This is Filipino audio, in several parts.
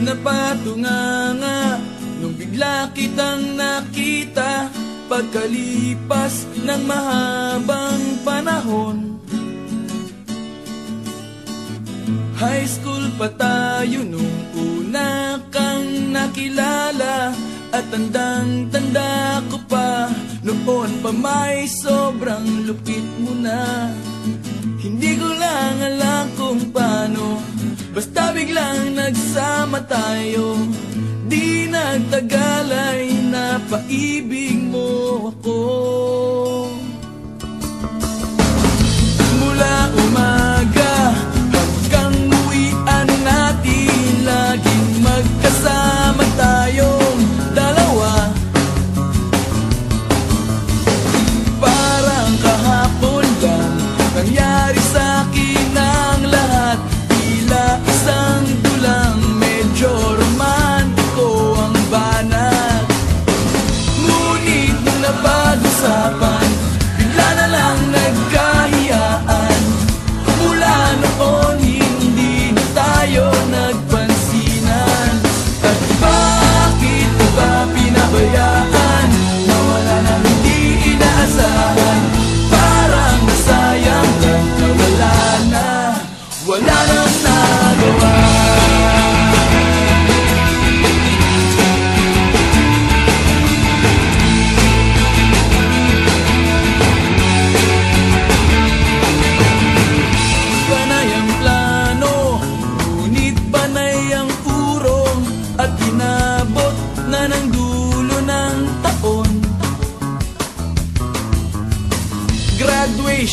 Napatunganga Nung bigla kitang nakita Pagkalipas ng mahabang panahon. High school pa tayo nung una kang nakilala At tandang-tanda ko pa Noon pa may sobrang lupit mo na. Hindi ko lang alam kung paano Basta biglang nagsama tayo. Di nagtagal ay napaibig mo ako.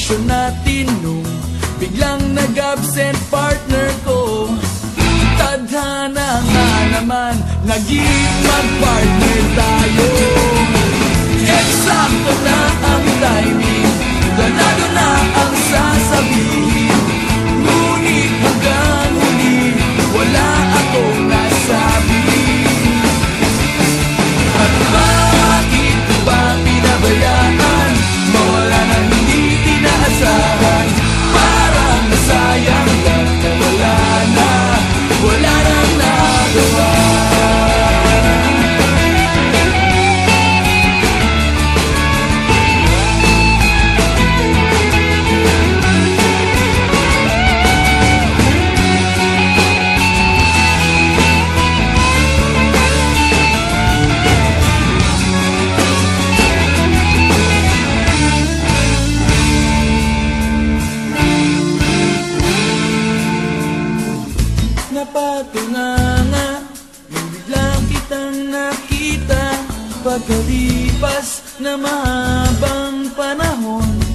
relasyon natin nung Biglang nag-absent partner ko. Tadhana nga naman Naging mag-partner tayo. Pagkalipas na mahabang panahon.